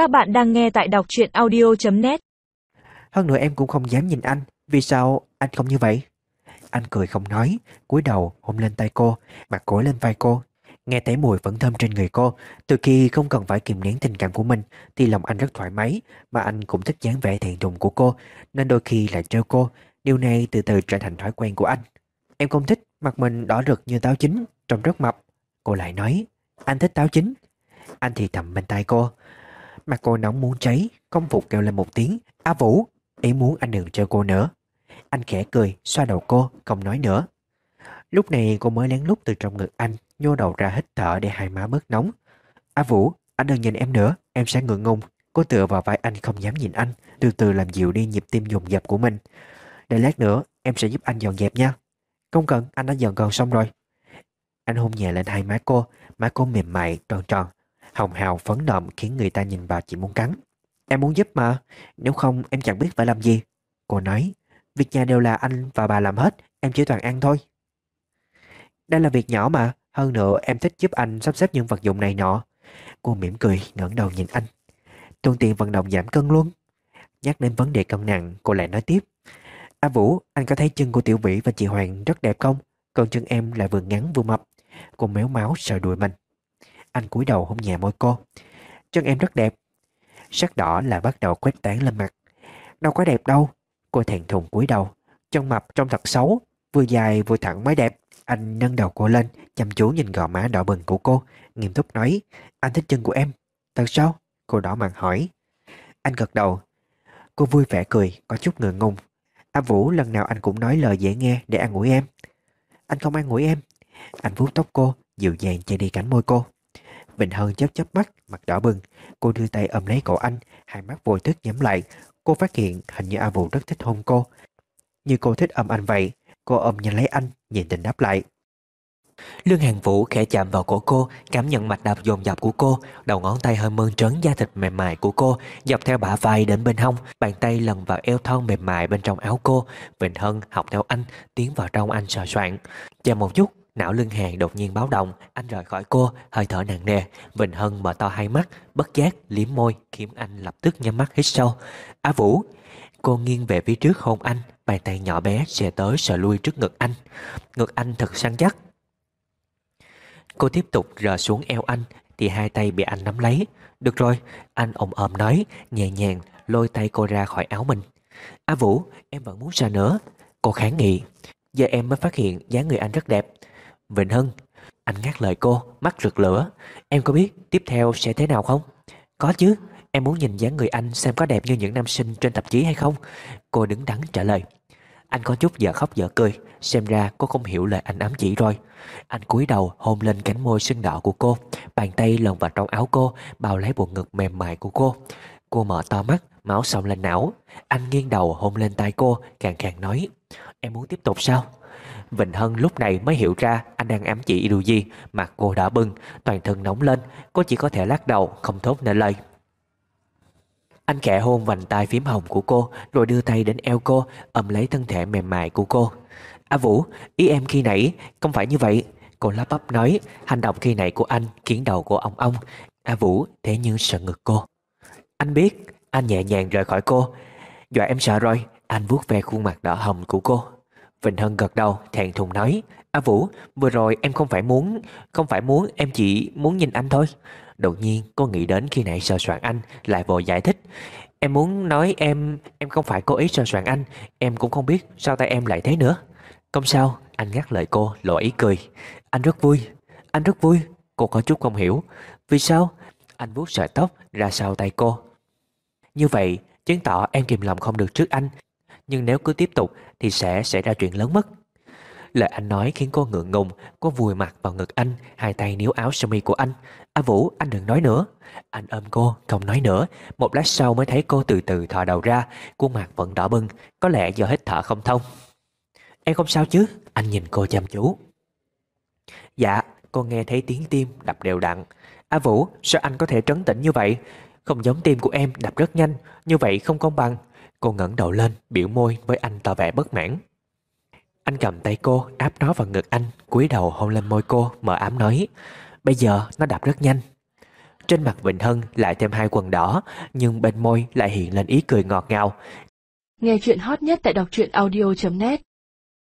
Các bạn đang nghe tại đọc truyện audio.net Hơn nữa em cũng không dám nhìn anh. Vì sao anh không như vậy? Anh cười không nói, cúi đầu hôn lên tay cô, Mặt gối lên vai cô. Nghe thấy mùi vẫn thơm trên người cô, Từ khi không cần phải kìm nén tình cảm của mình, Thì lòng anh rất thoải mái, Mà anh cũng thích dáng vẻ thẹn thùng của cô, Nên đôi khi lại trêu cô. Điều này từ từ trở thành thói quen của anh. Em không thích mặt mình đỏ rực như táo chín Trông rất mập. Cô lại nói, Anh thích táo chín. Anh thì thầm bên tay cô Mặt cô nóng muốn cháy, công phục kêu lên một tiếng. A Vũ Ý muốn anh đừng chơi cô nữa. Anh khẽ cười, xoa đầu cô, Không nói nữa. Lúc này cô mới lén lút từ trong ngực anh, Nhô đầu ra hít thở để hai má bớt nóng. A Vũ, Anh đừng nhìn em nữa, Em sẽ ngượng ngùng. Cô tựa vào vai anh không dám nhìn anh, Từ từ làm dịu đi nhịp tim dồn dập của mình. Để lát nữa, em sẽ giúp anh dọn dẹp nha. Không cần, anh đã dọn gần xong rồi. Anh hôn nhẹ lên hai má cô Má cô mềm mại, tròn tròn. Hồng hào phấn nộm khiến người ta nhìn vào chỉ muốn cắn. Em muốn giúp mà, Nếu không em chẳng biết phải làm gì. Cô nói, Việc nhà đều là anh và bà làm hết, Em chỉ toàn ăn thôi. Đây là việc nhỏ mà, Hơn nữa em thích giúp anh sắp xếp những vật dụng này nọ. Cô mỉm cười, ngẩng đầu nhìn anh. Tuần tiện vận động giảm cân luôn. Nhắc đến vấn đề cân nặng, Cô lại nói tiếp. A Vũ, anh có thấy chân của Tiểu Vĩ và chị Hoàng rất đẹp không? Còn chân em lại vừa ngắn vừa mập. Cô méo máu sợ đuổi mình. Anh cúi đầu hôn nhẹ môi cô. Chân em rất đẹp. Sắc đỏ là bắt đầu quét tán lên mặt. Đâu có đẹp đâu. Cô thẹn thùng cúi đầu. Chân mập trông thật xấu. Vừa dài vừa thẳng mới đẹp. Anh nâng đầu cô lên, Chăm chú nhìn gò má đỏ bừng của cô. Nghiêm túc nói, Anh thích chân của em. Thật sao? Cô đỏ mặt hỏi. Anh gật đầu. Cô vui vẻ cười, Có chút ngượng ngùng. A Vũ, lần nào anh cũng nói lời dễ nghe để ăn ủi em. Anh không ăn ủi em. Anh vuốt tóc cô, Dịu dàng che đi cánh môi cô. Bình Hân chớp chớp mắt, Mặt đỏ bừng. Cô đưa tay ôm lấy cổ anh, Hai mắt vô thức nhắm lại. Cô phát hiện hình như A Vũ rất thích hôn cô. Như cô thích ôm anh vậy, Cô ôm nhanh lấy anh Nhìn tình đáp lại. Lương Hàng Vũ khẽ chạm vào cổ cô, Cảm nhận mạch đập dồn dập của cô. Đầu ngón tay hơi mơn trớn da thịt mềm mại của cô, Dọc theo bả vai đến bên hông, Bàn tay lần vào eo thon mềm mại bên trong áo cô. Vịnh Hân học theo anh, Tiến vào trong anh sờ soạn Chờ một chút Não lưng hàng đột nhiên báo động, Anh rời khỏi cô, Hơi thở nặng nề. Vịnh Hân mở to hai mắt, Bất giác liếm môi, Khiến anh lập tức nhắm mắt hít sâu. Á Vũ, Cô nghiêng về phía trước hôn anh, Bàn tay nhỏ bé xè tới sờ lui trước ngực anh. Ngực anh thật săn chắc. Cô tiếp tục rờ xuống eo anh, Thì hai tay bị anh nắm lấy. Được rồi, Anh ồm ồm nói, Nhẹ nhàng lôi tay cô ra khỏi áo mình. Á Vũ, em vẫn muốn ra nữa. Cô kháng nghị. Giờ em mới phát hiện dáng người anh rất đẹp. Vịnh Hân Anh ngắt lời cô, Mắt rực lửa. Em có biết tiếp theo sẽ thế nào không? Có chứ, Em muốn nhìn dáng người anh xem có đẹp như những nam sinh trên tạp chí hay không. Cô đứng đắn trả lời. Anh có chút giờ khóc giờ cười, Xem ra cô không hiểu lời anh ám chỉ rồi. Anh cúi đầu hôn lên cánh môi sưng đỏ của cô, Bàn tay lồng vào trong áo cô, Bao lấy bộ ngực mềm mại của cô. Cô mở to mắt, Máu sông lên não. Anh nghiêng đầu hôn lên tay cô, Càng càng nói, Em muốn tiếp tục sao? Vịnh Hân lúc này mới hiểu ra anh đang ám chỉ điều gì Mặt cô đã bừng Toàn thân nóng lên, Cô chỉ có thể lắc đầu, Không thốt nên lời. Anh khẽ hôn vành tay phím hồng của cô, Rồi đưa tay đến eo cô, ôm lấy thân thể mềm mại của cô. A Vũ, Ý em khi nãy, Không phải như vậy. Cô lắp bắp nói, Hành động khi nãy của anh Khiến đầu cô ông ông A Vũ, thế nhưng sợ ngực cô. Anh biết. Anh nhẹ nhàng rời khỏi cô. Dọa em sợ rồi. Anh vuốt ve khuôn mặt đỏ hồng của cô. Vịnh Hân gật đầu, thẹn thùng nói, A Vũ, vừa rồi em không phải muốn, Không phải muốn, em chỉ muốn nhìn anh thôi. Đột nhiên, cô nghĩ đến khi nãy sờ soạn anh, Lại vội giải thích, Em muốn nói em Em không phải cố ý sờ soạn anh, Em cũng không biết sao tay em lại thế nữa. Không sao, Anh ngắt lời cô, lộ ý cười, Anh rất vui, Anh rất vui, Cô có chút không hiểu. Vì sao? Anh vuốt sợi tóc ra sau tay cô. Như vậy, chứng tỏ em kìm lòng không được trước anh nhưng nếu cứ tiếp tục Thì sẽ xảy ra chuyện lớn mất. Lời anh nói khiến cô ngượng ngùng, Cô vùi mặt vào ngực anh, Hai tay níu áo sơ mi của anh. A Vũ, anh đừng nói nữa. Anh ôm cô, không nói nữa. Một lát sau mới thấy cô từ từ thò đầu ra, Khuôn mặt vẫn đỏ bừng. Có lẽ do hít thở không thông. Em không sao chứ? Anh nhìn cô chăm chú. Dạ cô nghe thấy tiếng tim đập đều đặn. A Vũ, sao anh có thể trấn tĩnh như vậy? Không giống tim của em đập rất nhanh, Như vậy không công bằng. Cô ngẩng đầu lên biểu môi với anh tỏ vẻ bất mãn. Anh cầm tay cô áp nó vào ngực anh cúi đầu hôn lên môi cô mờ ám nói Bây giờ nó đập rất nhanh. Trên mặt Vịnh Hân lại thêm hai quần đỏ, nhưng bên môi lại hiện lên ý cười ngọt ngào. Nghe chuyện hot nhất tại đọc truyện audio.net